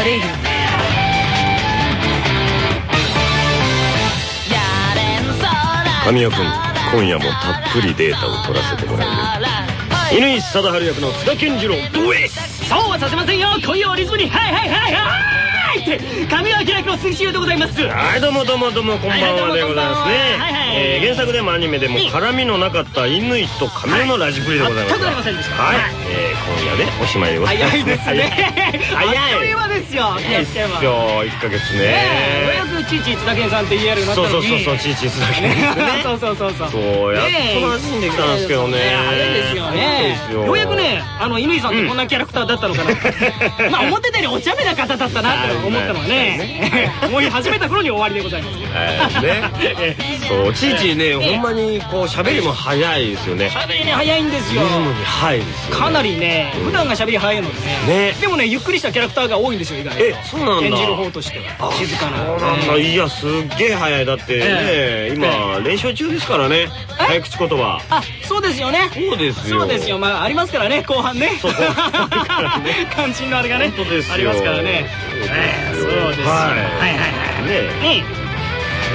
ザ・レイディ神谷君今夜もたっぷりデータを取らせてもらうよ。乾貞治役の津田健次郎ドエスそうはさせませんよ今夜はリズムにはい。はいはいはいって神谷明の杉重でございますはいどうもどうもどうもこんばんはでございますねはいはいえー原作でもアニメでも絡みのなかった乾と神代のラジプリでございます全くありませんでしたはいはいえー今夜でおしまいでございます早いですね早いあっという間ですよ早いっすよ1ヶ月ねえねようやくちいち津田健さんって言えるようになったそうそうそうそうちいちいつだけですねそうそうそうそうそうやっと馴染んできたんですけどね早いですよねよようやくねあの乾さんってこんなキャラクターだったのかな。まあ思ってたよりお茶目な方だったなって思ったのはね。思い始めた頃に終わりでございます。はい。ね。そうちいちねほんまにこう喋りも早いですよね。喋りね早いんですよ。リズムに早いですよね。かなりね普段が喋り早いのでね。ね。でもねゆっくりしたキャラクターが多いんですよ意外と。えそうなんだ。演じる方としては。静かな。そうなんだ。いやすっげえ早い。だってねええ。今練習中ですからね。早口言葉。あそうですよね。そうですよ。そうですよまあありますからね後半ね。肝心のあれがねありますからね。そうですはいはい。はいはいねね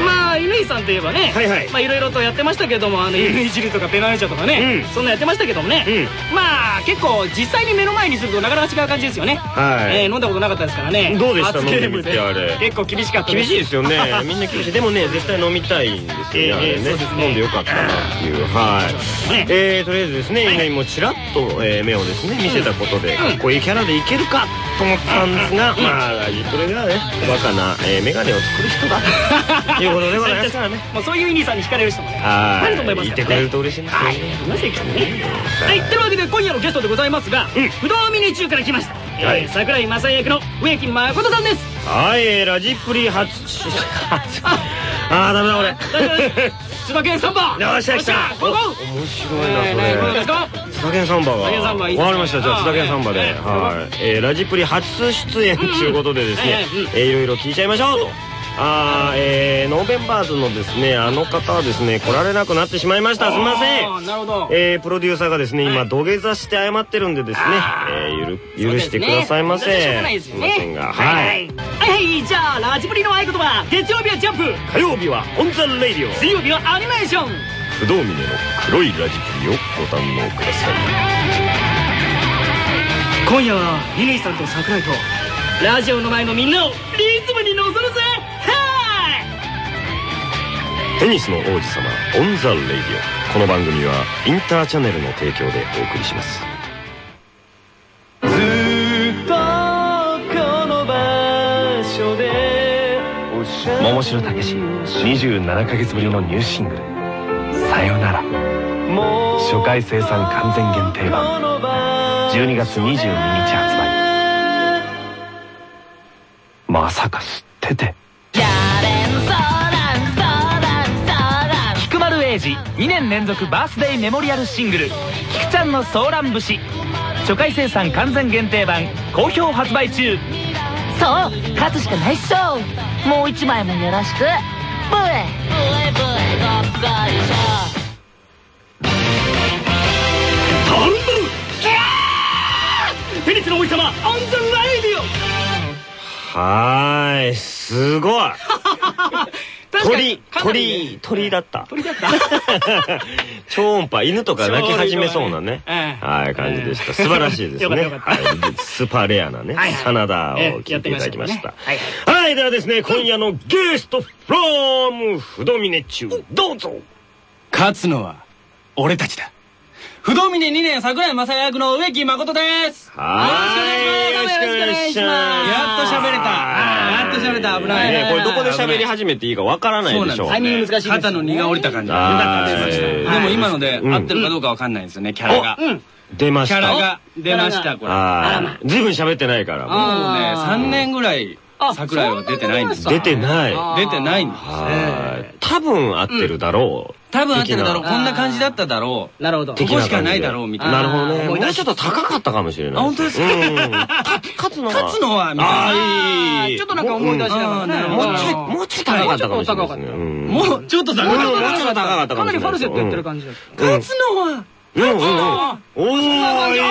まあ乾さんといえばねはいはい。まあいろいろとやってましたけどもあの乾汁とかペナレチャとかねうん。そんなやってましたけどもね。うん。まあ結構実際に目の前にするとなかなか違う感じですよね。はい。えー飲んだことなかったですからね。どうでした飲んでみてあれ。結構厳しかった厳しいですよね。みんな厳しい。でもね絶対飲みたいんですよね飲んでよかったなっていう。はい。ね。えーとりあえずですね乾もちらっとえー目をですね見せたことでかっこいいキャラでいけるかと思ったんですがまあラジプレがねおバカなえーメガネを作る人だ。と いうことでございます。もうそういう乾さんに惹かれる人もねはい。ると思いますからねいてくれると嬉しいんですよはいはいというわけで今夜のゲストでございますがうん。不動ミニ中から来ました。はい。えー桜井正也役の植木誠さんです。はいえーラジプリ初。あーダメだ俺 大丈夫です津田健サンバよっしゃ来た面白いなそれ。か津田健サンバがわかりました。じゃあ津田健サンバで。はい。えーラジプリ初出演ということでですねいろいろ聞いちゃいましょうと。あーえーノーベンバーズのですねあの方はですね来られなくなってしまいました。すみません。なるほど。えープロデューサーがですね今はい。土下座して謝ってるんでですねえーゆる許してくださいませすね。しょうが。ないですよね。すい。ませんがはい。はいはい。じゃあラジプリの合言葉。月曜日はジャンプ。火曜日は On the Radio。水曜日はアニメーション。不動峰の黒いラジプリをご堪能ください。今夜は乾さんと桜井とラジオの前のみんなをリズムに乗せるぜ！はテニスの王子様 On the Radio。この番組はインターチャネルの提供でお送りします桃城武27ヶ月ぶりのニューシングル「さよなら」初回生産完全限定版。12月22日発売。まさか知ってて。菊丸英二2年連続バースデーメモリアルシングル「菊ちゃんのソーラン節」初回生産完全限定版。好評発売中。そう勝つしかないっしょもう一枚もよろしく。ブエ。トンブルキャー！テニスの王子様オン・ザ・ライディはーいすごい 鳥鳥鳥だった。鳥だった。超音波犬とか鳴き始めそうなね。ええ。はい感じでした。素晴らしいですね。スーパーレアなね真田をええ聞いていただきました。はいではですね今夜のゲストフロム不動峰中どうぞ。勝つのは俺たちだ不動峰2年桜井正也役の植木誠です。はいよろしくお願いします。やっと喋れた。やっと喋れた。危ない。ねこれどこで喋り始めていいかわからないでしょそうなんです。タイミング難しい肩の荷が下りた感じ。でも今のでうん。合ってるかどうかわかんないんですよねキャラが。うん。出ました。キャラが出ましたこれ。ずい。ぶん喋ってないから。うね3年ぐらい桜井は出てないんですよ出てない。出てないんですはい多分合ってるだろう。多分合ってるだろう。的こんな感じだっただろう。なるほどここしかないだろうみたいな。なるほどね。もう思い。出しちょっと高かったかもしれないあ本当ですか？うん。勝つのは勝つのはみたいなちょっとなんか思い出しながらもうちょいもうちょい高かったかもしれないですね。うん。もうちょっと高うんかった。もうちょっと高かったかかなりファもしれないルセットやってる感じ勝つのはうんうんうん。おーいいよ。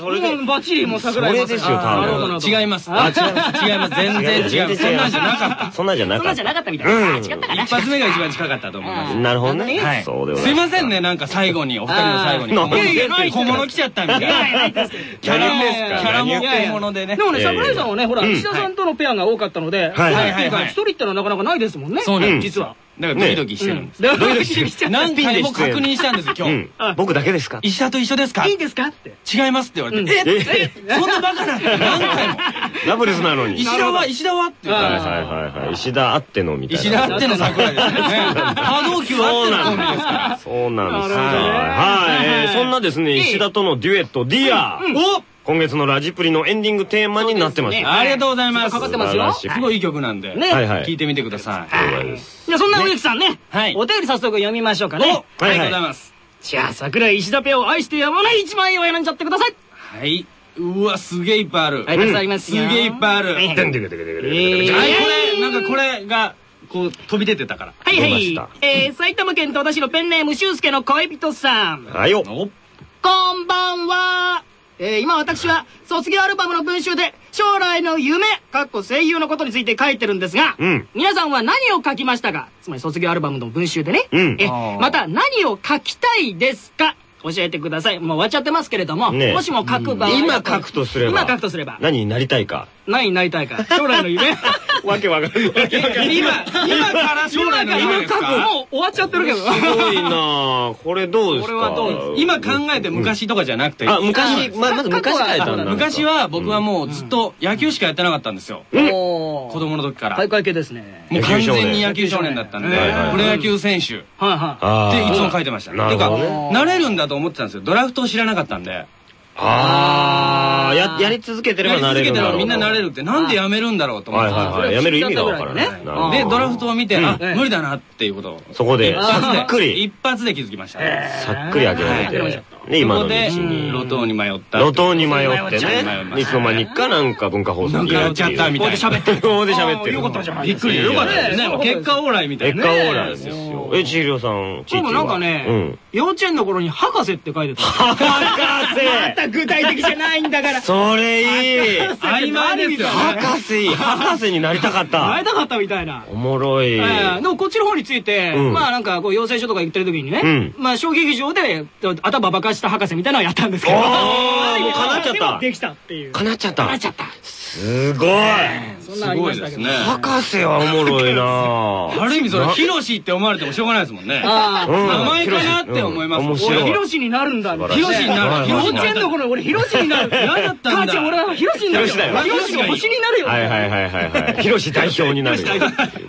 それで。もうバッチリもう桜井それです違います。あ、違います。違います。全然違う。そんなんじゃなかった。そんなんじゃなかった。そんなんじゃなかったみたいな。うん。あ違ったかな。一発目が一番近かったと思います。なるほどね。はい。そうでござす。いいませんね、なんか最後に、お二人の最後に。いやいや物来ちゃったキャラも、何ですかキャラも小物でねで。もね、桜井さんはね、ほら、うん。石田さんとのペアが多かったので、はい。はい。はいはい一人ってのはなかなかないですもんね。そうなんです実は。だからドキドキしてるんです。ドキドキしちゃった。何回も確認したんですよ、今日。うん。僕だけですか？石田と一緒ですか？いいですか？って。違いますって言われて。ええそんなバカな何回も。ダブルスなのに。石田は石田はって言ったらはいはいはいはい。石田あってのみたいな。石田あっての桜井ですよね。波動球あってのコンビですから。そうなんです。はい。えーそんなですね石田とのデュエットディア。お今月のラジプリのエンディングテーマになってますありがとうございます。かかってますよすごいいい曲なんで。ねはいはい聞いてみてください。じゃあそんな植木さんね、はいお便り早速読みましょうかね。おありがとうはいございます。じゃあ桜井石田ペアを愛してやまない一枚絵を選んじゃってください。はい。うわ、すげえいっぱいある。はい、たくさんありますよ。すげえいっぱいある。はいでんでけでけでけではい、これ、なんかこれが、こう、飛び出てたから。はいはい。えー、埼玉県戸田市のペンネーム修介の恋人さん。はいよおこんばんは。えー、今私は卒業アルバムの文集で将来の夢、かっこ声優のことについて書いてるんですが、うん。皆さんは何を書きましたか？つまり卒業アルバムの文集でね。うん。えまた何を書きたいですか？教えてください。もう終わっちゃってますけれども、ねもしも書く場合、今書くとすれば。今書くとすれば、何になりたいか何になりたいか。将来の夢。わけわかんない今、今から将来の夢か？もう終わっちゃってるけど。すごいなあこれどうですか？これはどうです？今考えて昔とかじゃなくて。あ昔ままず昔書いたんだ昔は僕はもうずっと野球しかやってなかったんですよ。子供の時から。大会系ですね。もう完全に野球少年だったんで、プロ野球選手っはいはい。あーていつも書いてました。なていうか、なれるんだと思ってたんですよ。ドラフトを知らなかったんで。ああややり続けてればなれるんだろうやり続けてればみんななれるって、なんでやめるんだろうと思ってはいはいはいやめる意味がわからないで、ドラフトを見て、うんあ、無理だなっていうことを。そこでさっくり一発で気づきました。さっくり諦めはいてで今ので、に路頭に迷った。路頭に迷ってねいつの間にかなんか文化放送にやっちゃったみたいな。ここで喋ってここで喋ってるよかったじゃんびっくり。よかったですね。ね結果オーライみたいな。結果オーライですよえちひろさんちでもなんかね、うん幼稚園の頃に博士って書いてた。博士た具体的じゃないんだから。それいい曖昧ですよね。博士いい博士になりたかった会いたかったみたいな。おもろいええでもこっちの方について、うんまあなんかこう養成所とか行ってる時にね、うんまあ小劇場で頭ばかした博士みたいなのをやったんですけど、もう 叶っちゃったできたっていう。叶っちゃった叶っちゃった。すごいそんなのありましたけど。すごいですね博士はおもろいな ある意味それ、ヒロシって思われてもしょうがないですもんね。名前かなって思いますヒロシになるんだヒロシになる。ヒ 幼。稚園の頃俺ヒロシになる。嫌だったんだ。母ちゃん俺はヒロシになるよ。ヒロシだよ。ヒロシが星になるよ。はいはいはいはいはい。広志代表になるという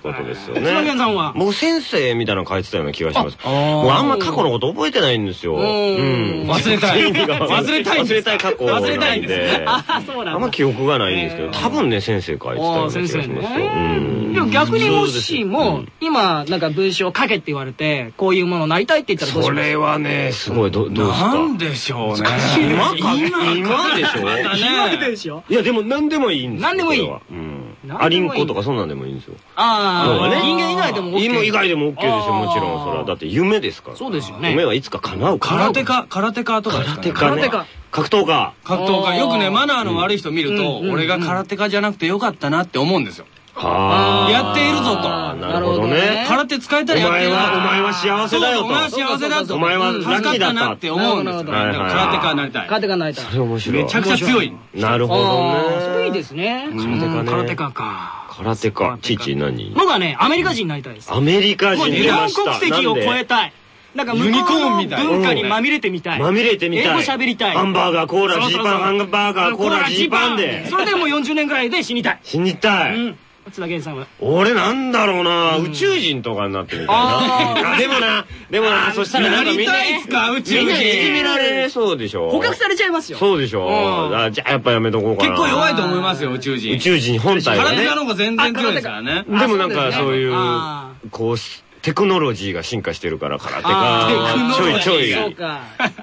ことですよ島源ねさんは？僕先生みたいなの書いてたような気がします。あもうあんま過去のこと覚えてないんですよ。うん。忘れたい。忘れたいん忘れたい過去忘れたいんでああ、そうなんだ。あんま記憶がないんですけど多分ね先生書いてたような気がしますよ。うんでも逆にもしも、今、なんか文章を書けって言われて、こういうものになりたいって言ったらどうします？それはねすごいどどうですか？なんでしょうね。今今今でしょ？今でね。しょ？いやでも何でもいいんですよ何でもいい。これは。うん。何でもいい。アリンコとかそんなんでもいいんですよ。ああ、人間以外でも OK。今以外でも OK ですよもちろんそれは。だって夢ですから。そうですよね。夢はいつか叶うから。空手家、空手家とかですかね。空手家ね空手家格闘家。格闘家。よくね、マナーの悪い人見ると、うん。俺が空手家じゃなくてよかったなって思うんですよ。はあやっているぞとなるほどね空手使えたらやっているぞお前はお前は幸せだよとそうお前は幸せだと。お前はラッキーだった助かったなって思うんですよ。空手家になりたい。空手家になりたい。それ面白いめちゃくちゃ強い。なるほどああ、それいいねですね。空手家ね空手家か。空手家ちいち何？僕はね、アメリカ人になりたいです。アメリカ人もう日本出ました国籍を超えたい。なんか向こユニコーンうみたいの文化にまみれてみたい。まみれてみたい英語喋りたい。ハンバーガーコーラジーパンハンバーガーコーラジーパンでそれでもう40年ぐらいで死にたい。死にたいうん。津田健さんは。俺なんだろうな。宇宙人とかになってみたいな。あでもなでもなそしたらなりたいっすか？宇宙人。みんなにいじめられそうでしょ。捕獲されちゃいますよ。そうでしょ。じゃあやっぱやめとこうかな。結構弱いと思いますよ、宇宙人。宇宙人本体がね。空手家の方が全然強いですからね。でもなんかあそういうあこうしテクノロジーが進化してるから空手あがちょいちょい。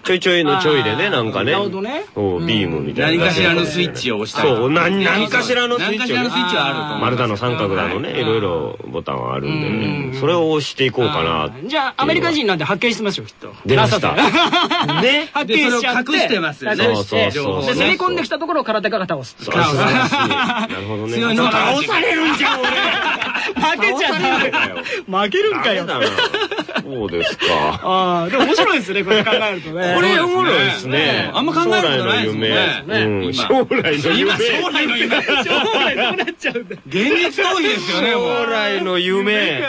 ちょいちょいのちょいでねなんかね。なるほどね。ビームみたいな。何かしらのスイッチを押したりそう何何かしらのスイッチはあると丸太の三角だのねい。ろいろボタンはあるんでね。それを押していこうかなじゃあアメリカ人なんて発見してますよきっと。出ました。ね発見しちゃって隠してますよね。そうそうそうで攻め込んできたところを空手家が倒すなるほどね。倒されるんじゃん俺。負けちゃった負けるんかよダメだなそうですか。ああでも面白いですねこれ考えるとね。これおもろいですね。あんま考えることないですねうん将来の夢。今将来の夢。将来そうなっちゃうんだ現実逃避ですよねも将う来の夢。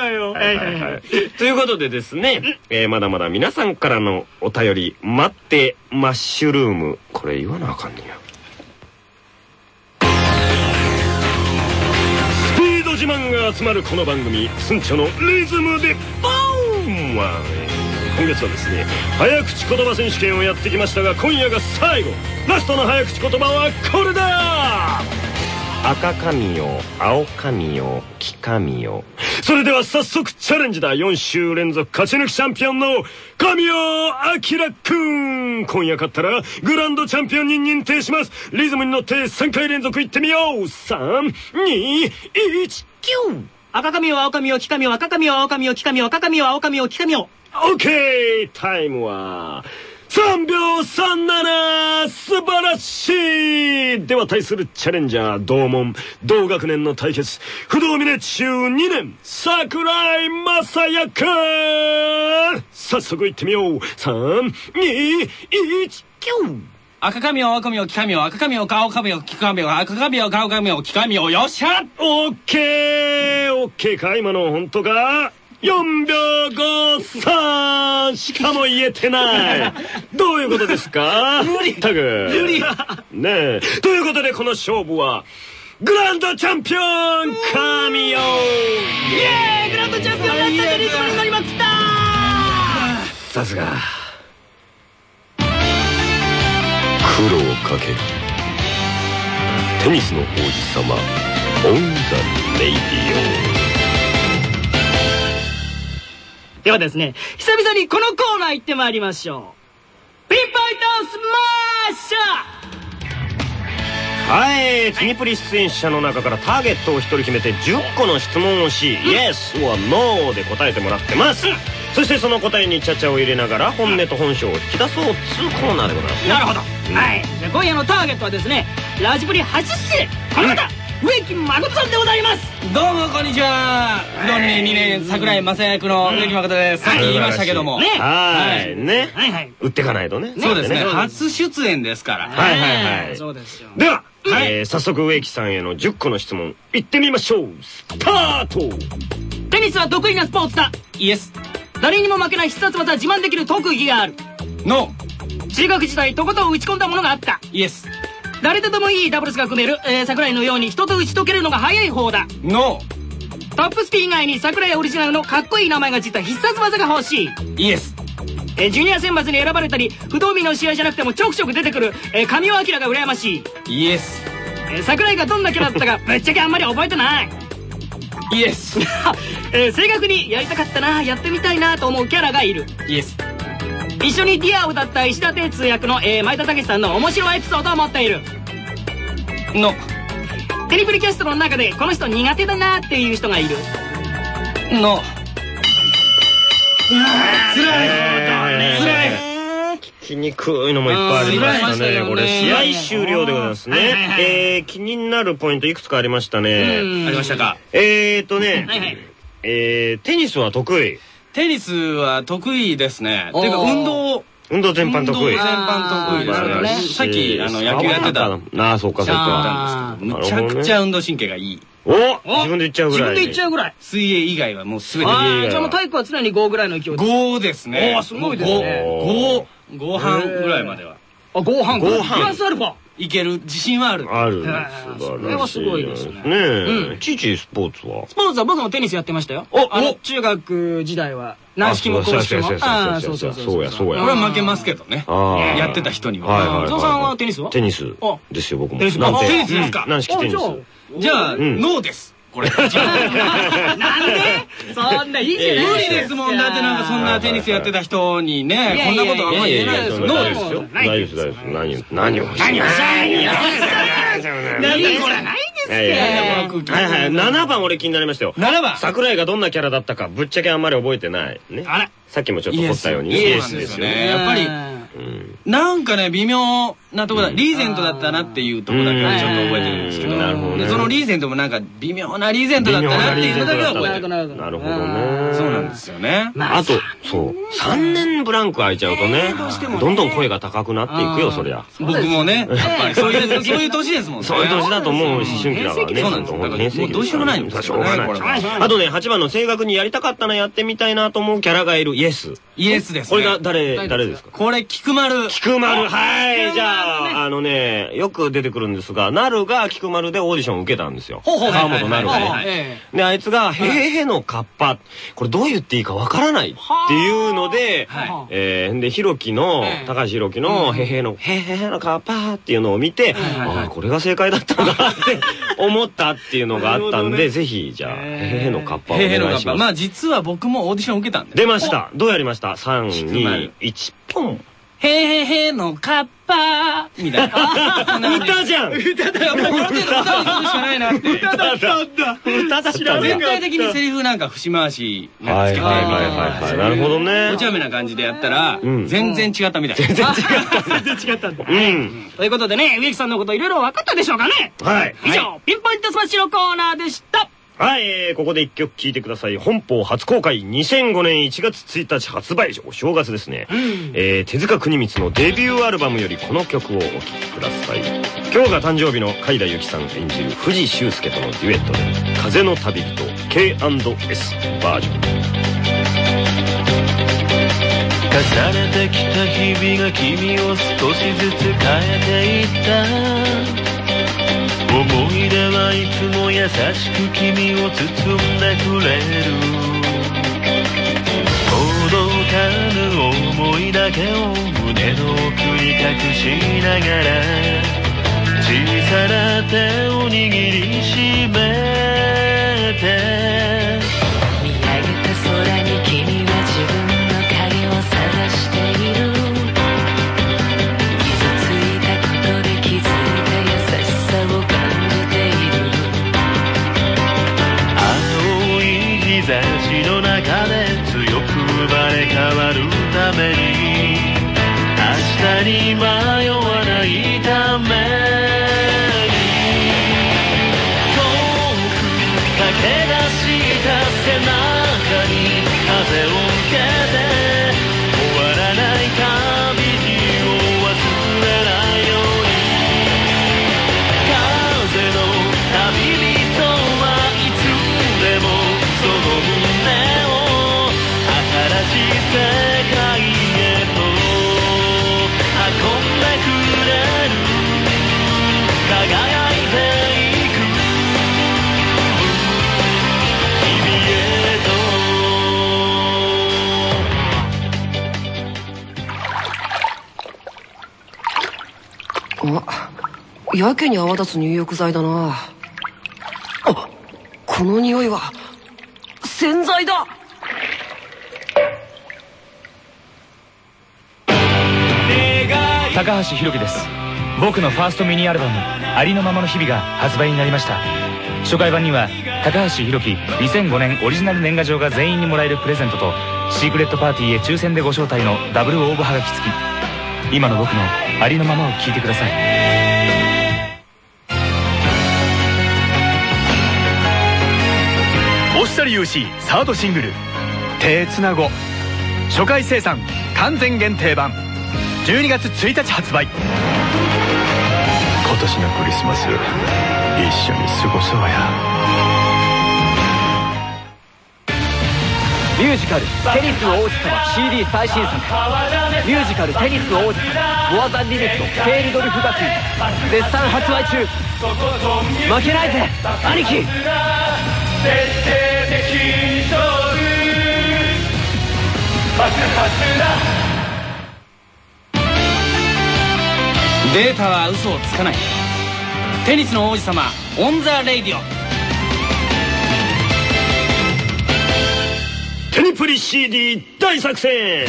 ということでですね、えーまだまだ皆さんからのお便り待ってマッシュルームこれ言わなあかんねや自慢が集まるこの番組「村長のリズムでバーン!」は今月はですね早口言葉選手権をやってきましたが今夜が最後ラストの早口言葉はこれだ赤髪よ青髪よ黄髪よ。それでは早速チャレンジだ。4週連続勝ち抜きチャンピオンの神尾明くん今夜勝ったらグランドチャンピオンに認定します。リズムに乗って3回連続いってみよう。321キュ赤髪を青髪を黄髪を赤髪を青髪を黄髪を赤髪を青髪を黄髪をオッケー。タイムは3秒37素晴らしい。では対するチャレンジャー同門同学年の対決不動峰中2年桜井正也くん。早速行ってみよう。321キュン赤髪を青髪を黄髪を赤髪を青髪を黄髪を赤髪を青髪を黄髪をよっしゃオッケーオッケーか？今の本当か？4秒53しかも言えてない。どういうことですか？無理。タグ。無理ねえ。ということでこの勝負はグランドチャンピオン神尾。イエーイグランドチャンピオンになったってリズムに乗りまくった。さすが。苦労をかけるテニスの王子様 On the Radioではですね久々にこのコーナー行ってまいりましょう。ピンポイントスマッシャーはい、テニプリ出演者の中からターゲットを1人決めて10個の質問をし、イエス or No で答えてもらってます。そしてその答えにチャチャを入れながら本音と本性を引き出そうっつうコーナーでございます。なるほど、はい。じゃあ今夜のターゲットはですねラジブリ初出演。この方、植木誠さんでございます。どうもこんにちは。不動峰2年桜井正也役の植木誠です。さっき言いましたけども。ね。はい、ね。はい。はい売ってかないとね。そうですね。ね初出演ですから。はいはいはい。そうですよ。では、えー早速植木さんへの10個の質問、いってみましょう。スタート。テニスは得意なスポーツだ。イエス。誰にも負けない必殺技自慢できる特技がある。ノ中学時代とことん打ち込んだものがあった。ーイエス誰とでもいいダブルスが組める、えー桜井のように人と打ち解けるのが早い方だ。ノトップスピン以外に桜井オリジナルのかっこいい名前がついた必殺技が欲しい、ーイエス。えージュニア選抜に選ばれたり不動峰の試合じゃなくてもちょくちょく出てくる、えー、神尾アキラが羨ましい、イエス。えー桜井がどんなキャラだったか ぶっちゃけあんまり覚えてない。イエス。えー青学にやりたかったなやってみたいなと思うキャラがいる。イエス一緒に Dear を歌った石田哲役の、えー前田武さんの面白いエピソードを持っている。ノテニプリキャストの中でこの人苦手だなっていう人がいる。ノ聞きにくいのもいっぱいありましたね。これ、試ね合終了でございますね。はいえー、気になるポイントいくつかありましたね。ありましたか。えーとね。えー、テニスは得意。テニスは得意ですね。ていうか運動運動全般得意。運動全般得意です。ね。さっきあの野球やってた。ああ、そうかそうか。あむちゃくちゃ運動神経がいい。お自分で言っちゃうぐらい。自分で言っちゃうぐらい。水泳以外はもう全て。あいやいやーじゃあもう体育は常に5ぐらいの勢いで5ですね。おーすごいですね。5 5半ぐらいまでは。あ5半。5半。プラスアルファいける自信はある。ある。それはすごいですね。ねうえ。チーチースポーツは？スポーツは僕もテニスやってましたよ。おあのお。中学時代は。軟式も硬式も。そうそうそうそうそうそう。そうやそうや。これは負けますけどね。やってた人には。ゾウさんはテニスは？テニスあですよ、僕も。テニスですか。軟式テニス。あじゃあノーですこれ。なんで？そんないいじゃない無理ですもんだってなんかそんなテニスやってた人にねこんなことはあんまり言えないですよ。大丈夫ですよ？大丈夫です何を？何を？何を？何を？何これ？ないですいやいや。この空気はいはい。7番俺気になりましたよ。7番。桜井がどんなキャラだったかぶっちゃけあんまり覚えてない。ね。あら。さっきもちょっと掘ったようにイエスイエイエスですすよねね。やっぱりうんなんかね微妙なとこだリーゼントだったなっていうとこだけはちょっと覚えてるんですけどうん。なるほどね。でそのリーゼントもなんか微妙なリーゼントだったなっていうのだけは覚えてるなるほどなるほどね。そうなんですよね。あとそう。3年ブランク空いちゃうとねどんどん声が高くなっていくよそりゃ。僕もね やっぱり。そういうそういう年ですもんね。そういう年だともう思春期だからね。そうなんですよ。だからもうどうしようもないんですよねしょうがこれは。ない。あとね8番の正確にやりたかったなやってみたいなと思うキャラがいる。イエス。イエスですね。これが誰誰ですか？これ菊丸。菊丸。はい。じゃああのねよく出てくるんですがなるが菊丸でオーディションを受けたんですよ。ほうほう。川本なるがね。えであいつが「へへへのカッパ」これどう言っていいかわからないっていうのではえーでひろきのええ。高橋ひろきの「へへへのへへへのカッパ」っていうのを見てああこれが正解だったんだって 思ったっていうのがあったんでぜひじゃあ「へへへのカッパ」をお願いします。まあ実は僕もオーディション受けたんで出ました。どうやりました？菊丸 ?321 ポンへへへのカッパみたいな。歌じゃん。歌だよもうこの程度歌にするしかないなって歌だったんだ。歌だったんだ。全体的にセリフなんか節回しなんつけて。はいはいはいはい。なるほどね。お茶目な感じでやったらうん。全然違ったみたい全然違った。全然違ったんだ。うん。ということでね植木さんのこといろいろ分かったでしょうかね。はい。以上ピンポイントスマッシュのコーナーでしたはい、えーここで一曲聴いてください。本邦初公開2005年1月1日発売お正月ですね。えー手塚国光のデビューアルバムよりこの曲をお聴きください。今日が誕生日の海田由紀さん演じる藤修介とのデュエットで、風の旅人 K&S バージョン。重ねてきた日々が君を少しずつ変えていった思い出はいつも優しく君を包んでくれる。届かぬ思いだけを胸の奥に隠しながら小さな手を握りしめてやけに泡立つ入浴剤だな。あこの匂いは洗剤だ。高橋宏樹です。僕のファーストミニアルバム「ありのままの日々」が発売になりました。初回版には高橋宏樹2005年オリジナル年賀状が全員にもらえるプレゼントとシークレットパーティーへ抽選でご招待のダブル応募はがき付き。今の僕のありのままを聞いてください。サードシングル「手つなご」初回生産完全限定版。12月1日発売。今年のクリスマス一緒に過ごそうや。ミュージカル「テニスの王子様」CD 最新作。ミュージカル「テニスの王子様」「モアザンリミットケールドルフ学院」絶賛発売中。負けないぜ兄貴徹底的に勝負爆発だデータは嘘をつかない。テニスの王子様 On the Radio。テニプリ CD 大作戦。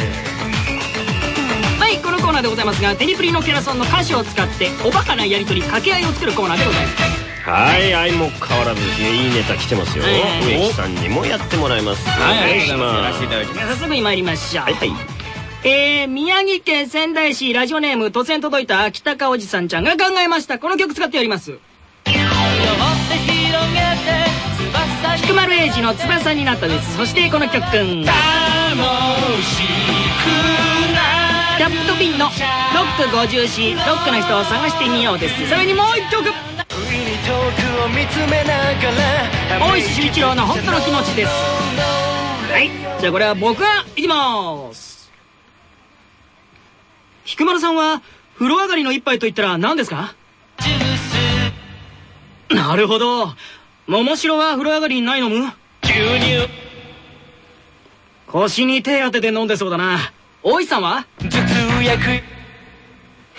はいこのコーナーでございますがテニプリのキャラソンの歌詞を使っておバカなやり取り掛け合いを作るコーナーでございます。はい相も変わらずですねいいネタ来てますよ。はい植木さんにもやってもらいます。はいお願いしまやらせていただきます。早速参りましょう。はいはい。えー、宮城県仙台市ラジオネーム突然届いた秋高おじさんちゃんが考えました。この曲使ってやります。菊丸英二の翼になったです。そしてこの曲キャプトビンのロック54ロックの人を探してみようです。さらにもう一曲大石修一郎の本当の気持ちです。はい。じゃあこれは僕がいきます。菊丸さんは風呂上がりの一杯と言ったら何ですか？なるほど。桃城は風呂上がりにない飲む？牛乳。腰に手当てて飲んでそうだな。大石さんは？頭痛薬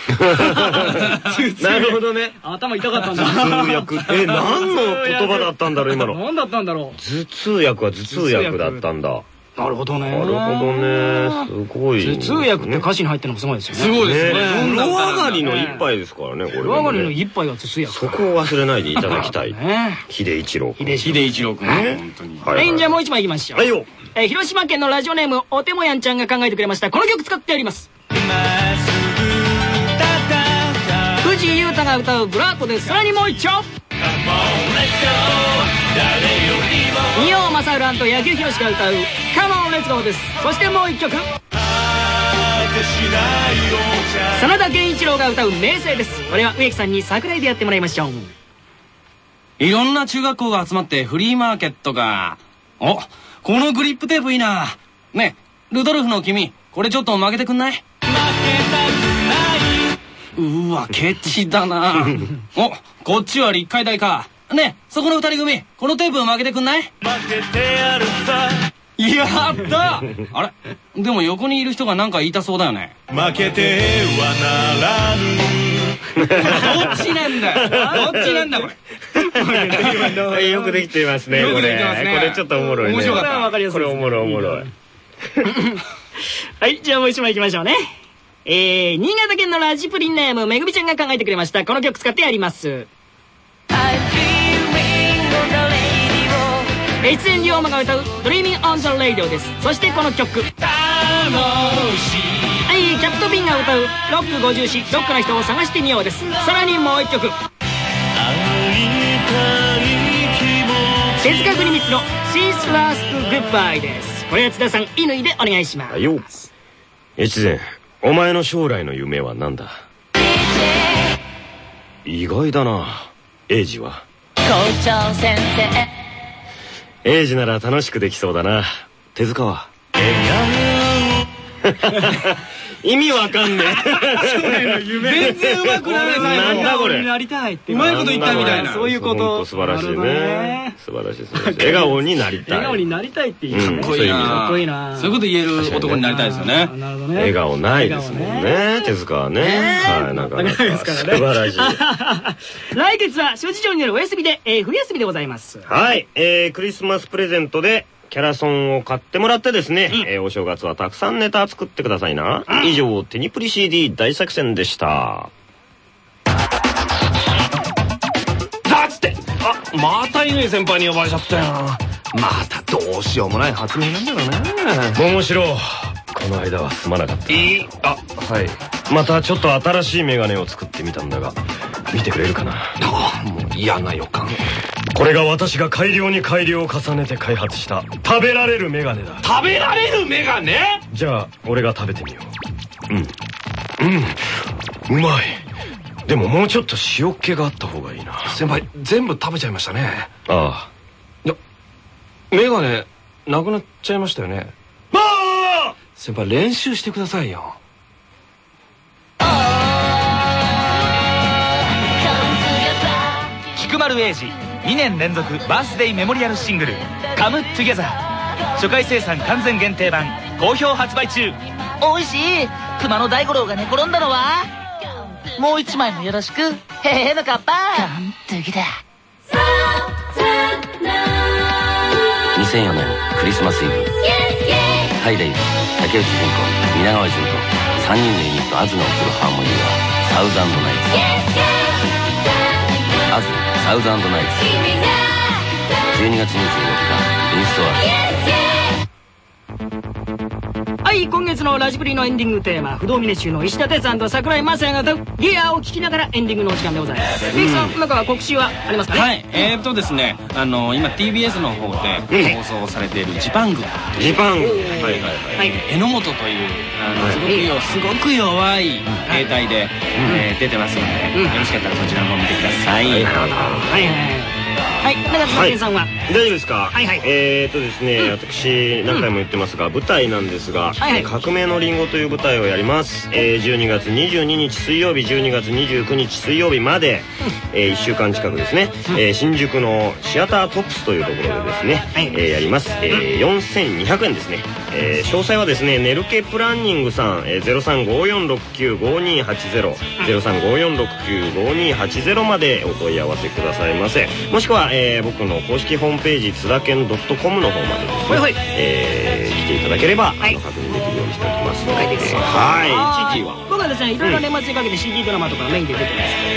なるほどね。頭痛かったんだ。頭痛薬。え 何の言葉だったんだろう今の。何だったんだろ頭痛薬は頭痛薬だったんだ。うなるほどねなるほどね。すごい。頭痛薬って歌詞に入ってるのもすごいですよね。すごいですね。ね風呂上がりの一杯ですからねこれ風呂上がりのね一杯が頭痛薬そこを忘れないでいただきたい。ね。秀一郎君。秀秀一郎君。ね。本当にははい。じゃあもう一枚いきましょう。はいよ。えー広島県のラジオネームおてもやんちゃんが考えてくれました。この曲使ってやります藤井優太が歌うブラッドでさらにもう一丁。二葉正浦と野球博士が歌う「カモンレッツゴー」です。そしてもう一曲。真田源一郎が歌う「名声」です。これは植木さんに桜井でやってもらいましょう。いろんな中学校が集まってフリーマーケットか。お、このグリップテープいいな。ね、ルドルフの君、これちょっと負けてくんない？うわ、ケチだな。お、こっちは立海大か。ね、そこの二人組、このテープ負けてくんない？負けてやるさ。やったあれ？でも横にいる人が何か言いたそうだよね。負けてはならぬどっちなんだよどっちなんだこれ。は いよくできてますねよくこれできてますねこれちょっとおもろいね面白かったこれはわかりやすいですこれおもろいおもろい はい、じゃあもう一枚いきましょうね。えー、新潟県のラジプリンネーム、めぐみちゃんが考えてくれました。この曲使ってやります。越前龍馬が歌う「Dreaming on the Radio」です。そしてこの曲。はいキャプトビンが歌う「ロック54ロックの人を探してみよう」です。さらにもう一曲。手塚国光の「She's Last Goodbye」です。これは津田さん乾でお願いします。はいよ。越前お前の将来の夢は何だ？意外だな英二は。校長先生。英二なら楽しくできそうだな。手塚は？意味わかんね全然うまくならえないなんだこれ。なりたいってうまいこと言ったみたいな。そういうこと。素晴らしいね。素晴らしい笑顔になりたい。笑顔になりたいっていう。かっこいいな。そういうこと言える男になりたいですよね。なるほどね。笑顔ないですもんね。手塚はね。はいなかなからね。素晴らしい。来月は諸事情によるお休みで、えー冬休みでございます。はい、えー、クリスマスプレゼントでキャラソンを買ってもらってですね、えーお正月はたくさんネタ作ってくださいな。以上、テニプリ CD 大作戦でした。だって。あまた乾先輩に呼ばれちゃったよ。またどうしようもない発明なんだろうね。面白い。この間はすまなかった。いい？あ。はい。またちょっと新しいメガネを作ってみたんだが、見てくれるかな？あもう嫌な予感これが私が改良に改良を重ねて開発した食べられるメガネだ。食べられるメガネ？じゃあ、俺が食べてみよう。うん。うん。うまい。でももうちょっと塩っ気があった方がいいな。先輩全部食べちゃいましたねああ。メガネなくなっちゃいましたよねまあ先輩練習してくださいよ菊丸英二2年連続バースデーメモリアルシングル「カムトゥゲザー。初回生産完全限定版好評発売中。おいしい熊野大五郎が寝転んだのはもう一枚もよろしく。へへのかっぱ完璧だ2004年クリスマスイブ。ハイレイズ竹内純子皆川純子3人のユニットアズが送るハーモニーはサウザンドナイツ。アズサウドナイツ12月24日インストアはい今月のラジプリのエンディングテーマ不動峰衆の石田哲さんと桜井雅也が歌うギアを聴きながらエンディングのお時間でございます。ミキさんなんか告知はありますかね？はい。えー、っとですねあの今 TBS の方で放送されているジパング。ジパング。はいはいはい。榎本というあのすごくよすごく弱い兵隊でえー出てますのでよろしかったらそちらの方見てくださいはいはいはい中島健さんは大丈夫ですか？はいはい。えーっとですね私何回も言ってますが舞台なんですがはいはい「革命のリンゴ」という舞台をやります。えー12月22日水曜日12月29日水曜日までえ1週間近くですねえー新宿のシアタートップスというところでですねえーやります。えー4200円ですね。えー詳細はですねネルケプランニングさんえー0354695280 0354695280までお問い合わせくださいませ。もしくは、えー僕の公式ホームページ津田健 .com の方までですね、はいはい。えー来ていただければ、はい。あの確認できるようにしておきますので、了解ですはい。知事は。僕はですね。いろいろ年末にかけて CD ドラマとかメインで出て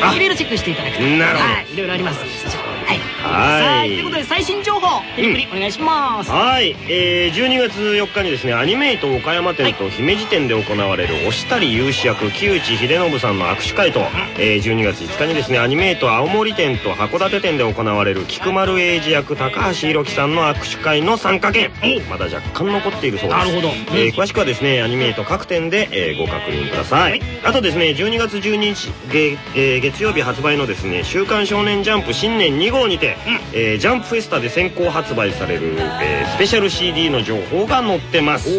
ます。いろいろチェックしていただくと。なるほど。はい。いろいろありますはい。はい。ということで最新情報テレビお願いします。はい、えー、12月4日にですねアニメイト岡山店と姫路店で行われる押したり有志役木内秀信さんの握手会と、えー、12月5日にですねアニメイト青森店と函館店で行われる菊丸英二役高橋宏樹さんの握手会の参加券。まだ若干残っているそうです。なるほど。えー詳しくはですねアニメイト各店で、えーご確認ください、あとですね12月12日げ、えー月曜日発売のですね「週刊少年ジャンプ新年2号」にて、えージャンプフェスタで先行発売される、えースペシャル CD の情報が載ってます。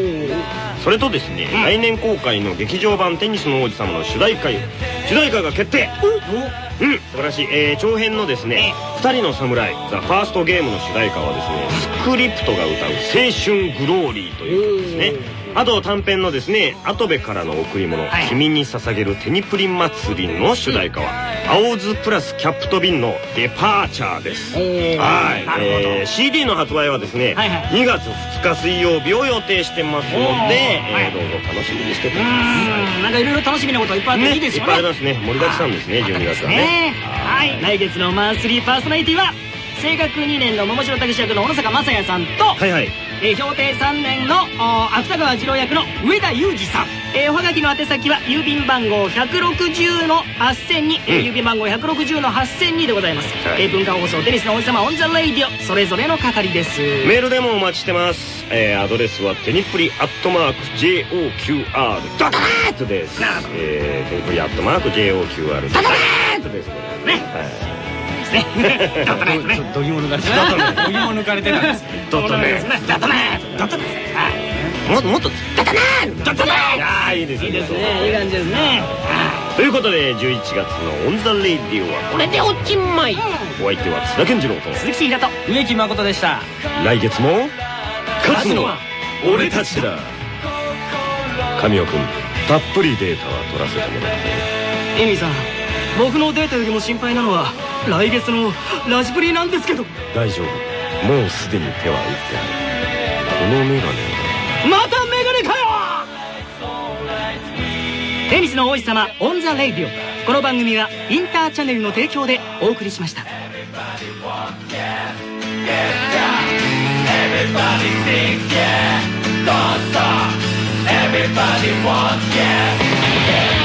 それとですね、来年公開の劇場版「テニスの王子様」の主題歌主題歌が決定。うん。素晴らしい、えー長編のですね「二人の侍ザ・ファーストゲームの主題歌はですねスクリプトが歌う「青春グローリー」という曲ですねあと短編のですね「跡部からの贈り物、君に捧げるテニプリン祭り」の主題歌は「青ズプラスキャップとビンのデパーチャーです。はい、えー CD の発売はですね、はいはい。2月2日水曜日を予定してますので、えーどうぞ楽しみにしてくうださい。なんかいろいろ楽しみなこといっぱいあっていいですよね。いっぱいありますね盛りだくさんですね。12月はねねはい。来月のマンスリーパーソナリティは青学2年の桃城武役の小野坂昌也さんと、はいはい。えー氷帝3年のお芥川慈郎役のうえだゆうじさん、えーおはがきの宛先は郵便番号160の8000に、えー郵便番号160の8000にでございます、はい。えー文化放送テニスの王子様 On the Radio それぞれの係です。メールでもお待ちしてます、えーアドレスはテニプリアットマーク JOQR ドターッとです。えーテニプリアットマーク JOQR ドターッとですね。はいどぎも抜かれてどぎも抜かれてたんです。ドットね。だったねだったね。もっともっと。ドットねドットね。ああいいですね。いいですね。いい感じですね。ということで11月のオンザレイディオはこれでおしまい。お相手は津田健次郎と。鈴木平と。植木誠でした。来月も勝つのは俺たちだ。神尾君たっぷりデータは取らせてもらったよ乾さん僕のデータよりも心配なのは来月のラジプリなんですけど。大丈夫。もうすでに手は打ってある。このメガネまたメガネかよ。テニスの王子様オン・ザ・レイディオ。この番組はインターチャンネルの提供でお送りしました。Everybody sings, yeah, don't stop. Everybody wants, yeah. yeah.